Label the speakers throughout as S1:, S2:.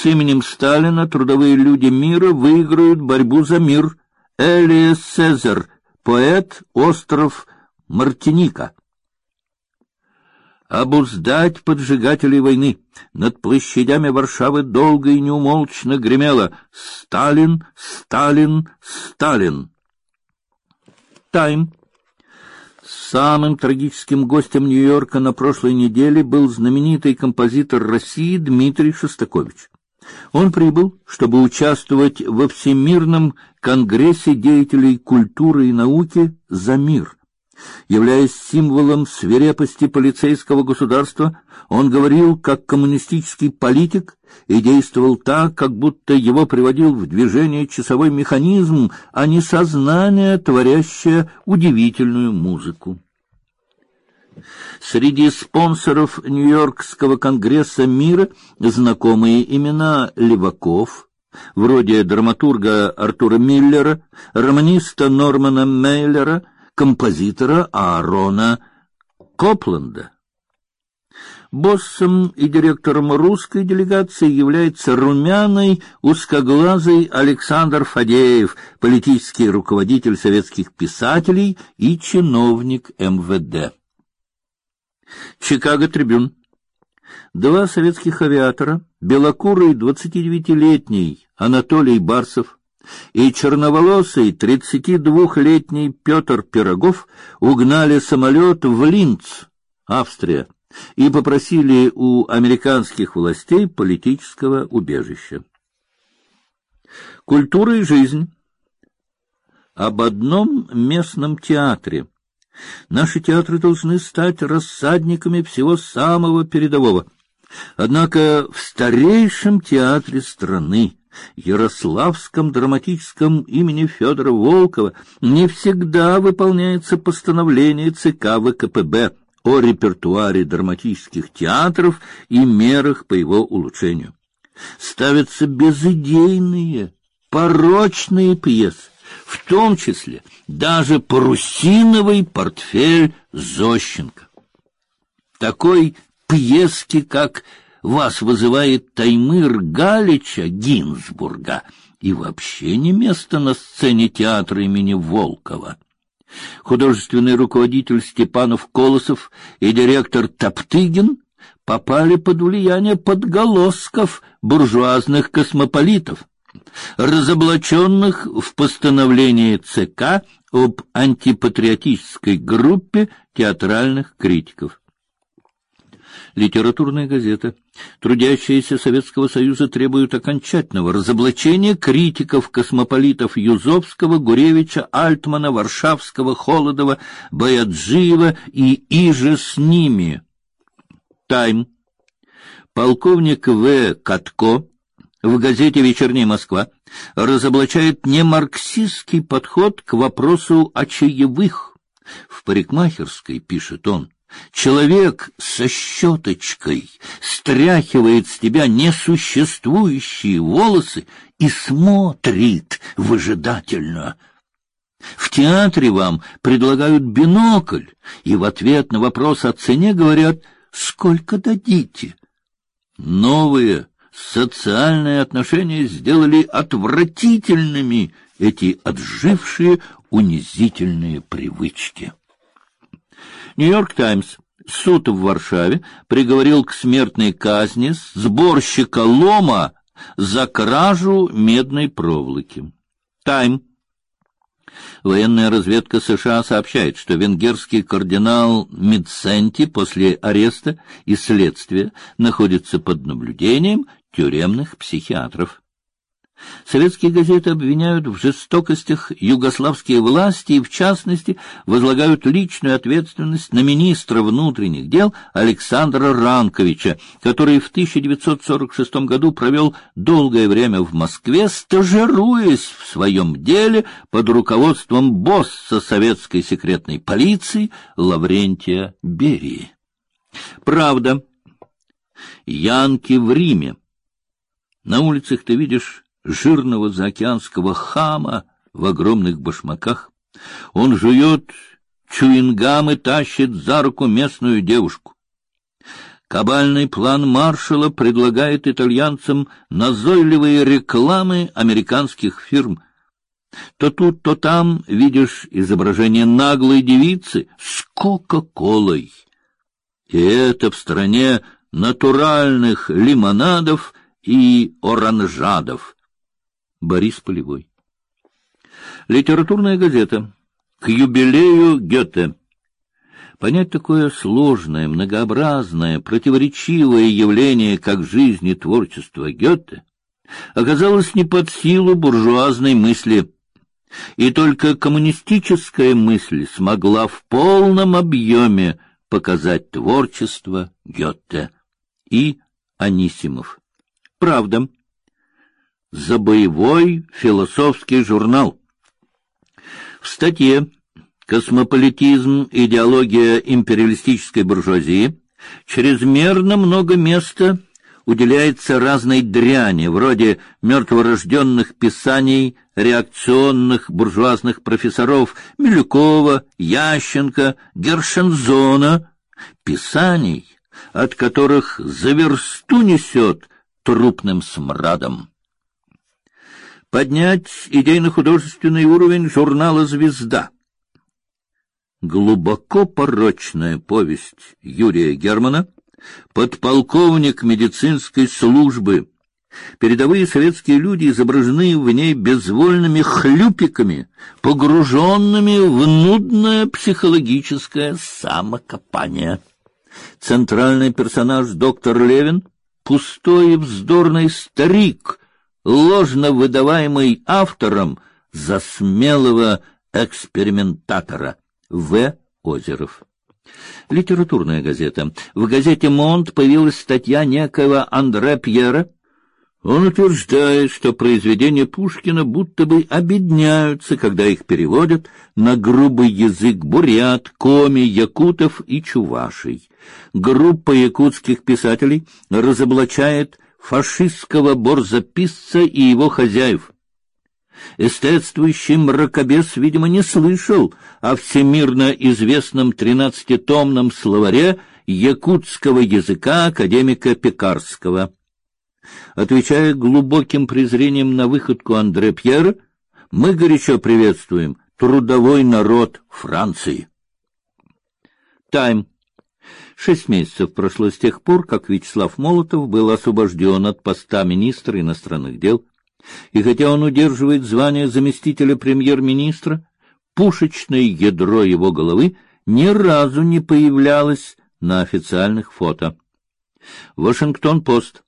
S1: С именем Сталина трудовые люди мира выиграют борьбу за мир. Элиас Цезарь, поэт, остров Мартиника обуздать поджигателей войны. Над площадями Варшавы долго и неумолчно гремело «Сталин! Сталин! Сталин!». Тайм. Самым трагическим гостем Нью-Йорка на прошлой неделе был знаменитый композитор России Дмитрий Шостакович. Он прибыл, чтобы участвовать во Всемирном конгрессе деятелей культуры и науки «За мир», Являясь символом свирепости полицейского государства, он говорил как коммунистический политик и действовал так, как будто его приводил в движение часовой механизм, а не сознание, творящее удивительную музыку. Среди спонсоров Нью-Йоркского конгресса мира знакомые имена Леваков, вроде драматурга Артура Миллера, романиста Нормана Мейлера, композитора Аарона Копленда. Боссом и директором русской делегации является румяный, узкоглазый Александр Фадеев, политический руководитель советских писателей и чиновник МВД. Чикаго Трибюн. Два советских авиатора, белокурый 29-летний Анатолий Барсов и черноволосый тридцатидвухлетний Петр Пирогов угнали самолет в Линц, Австрия, и попросили у американских властей политического убежища. Культура и жизнь. Об одном местном театре. Наши театры должны стать рассадниками всего самого передового. Однако в старейшем театре страны Ярославском драматическом имени Федора Волкова не всегда выполняется постановление ЦК ВКПБ о репертуаре драматических театров и мерах по его улучшению. Ставятся безидейные, порочные пьесы, в том числе даже парусиновый портфель Зощенко. Такой пьески, как вас вызывает Таймыр Галича Гинзбурга, и вообще не место на сцене театра имени Волкова. Художественный руководитель Степанов Колосов и директор Топтыгин попали под влияние подголосков буржуазных космополитов, разоблаченных в постановлении ЦК об антипатриотической группе театральных критиков. Литературная газета. Трудящиеся Советского Союза требуют окончательного разоблачения критиков космополитов Юзовского, Гуревича, Альтмана, Варшавского, Холодова, Баяджиева и иже с ними. Тайм. Полковник В. Катко в газете «Вечерняя Москва» разоблачает немарксистский подход к вопросу о чаевых. В парикмахерской, пишет он, Человек со щеточкой стряхивает с тебя несуществующие волосы и смотрит выжидательно. В театре вам предлагают бинокль, и в ответ на вопрос о цене говорят «Сколько дадите?». Новые социальные отношения сделали отвратительными эти отжившие унизительные привычки. Нью-Йорк Таймс. Суд в Варшаве приговорил к смертной казни сборщика лома за кражу медной проволоки. Тайм. Военная разведка США сообщает, что венгерский кардинал Мидсенти после ареста и следствия находится под наблюдением тюремных психиатров. Советские газеты обвиняют в жестокостях югославские власти и, в частности, возлагают личную ответственность на министра внутренних дел Александра Ранковича, который в 1946 году провел долгое время в Москве, стажируясь в своем деле под руководством босса советской секретной полиции Лаврентия Берии. Правда, Янки в Риме. На улицах ты видишь жирного заокеанского хама в огромных башмаках. Он жует чуингам и тащит за руку местную девушку. Кабальный план маршала предлагает итальянцам назойливые рекламы американских фирм. То тут, то там видишь изображение наглой девицы с кока-колой. И это в стране натуральных лимонадов и оранжадов. Борис Полевой. Литературная газета. К юбилею Гёте. Понять такое сложное, многообразное, противоречивое явление, как жизнь и творчество Гёте, оказалось не под силу буржуазной мысли, и только коммунистическая мысль смогла в полном объеме показать творчество Гёте и Анисимов. Правда. За боевой философский журнал. В статье космополитизм, идеология империалистической буржуазии, чрезмерно много места уделяется разной дряни, вроде мертворожденных писаний реакционных буржуазных профессоров Милюкова, Ященко, Гершензона, писаний, от которых за версту несет трупным смрадом. Поднять идейно-художественный уровень журнала «Звезда» глубоко порочная повесть Юрия Германа, подполковник медицинской службы. Передовые советские люди изображены в ней безвольными хлюпиками, погруженными в нудное психологическое самокопание. Центральный персонаж доктор Левин — пустой и вздорный старик, ложно выдаваемый автором за смелого экспериментатора. В. Озеров. Литературная газета. В газете «Монт» появилась статья некоего Андре Пьера. Он утверждает, что произведения Пушкина будто бы обедняются, когда их переводят на грубый язык бурят, коми, якутов и чувашей. Группа якутских писателей разоблачает фашистского борзописца и его хозяев. Эстетствующий мракобес, видимо, не слышал о всемирно известном тринадцатитомном словаре якутского языка академика Пекарского. Отвечая глубоким презрением на выходку Андре Пьера, мы горячо приветствуем трудовой народ Франции. Тайм. Шесть месяцев прошло с тех пор, как Вячеслав Молотов был освобожден от поста министра иностранных дел. И хотя он удерживает звание заместителя премьер-министра, пушечное ядро его головы ни разу не появлялось на официальных фото. Вашингтон-Пост.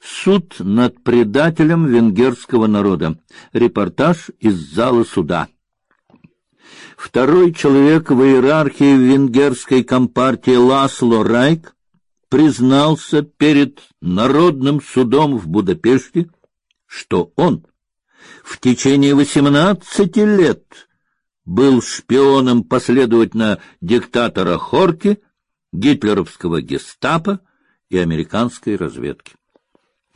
S1: Суд над предателем венгерского народа. Репортаж из зала суда. Второй человек в иерархии венгерской компартии Ласло Райк признался перед народным судом в Будапеште, что он в течение восемнадцати лет был шпионом последовательно диктатора Хорти, гитлеровского гестапо и американской разведки.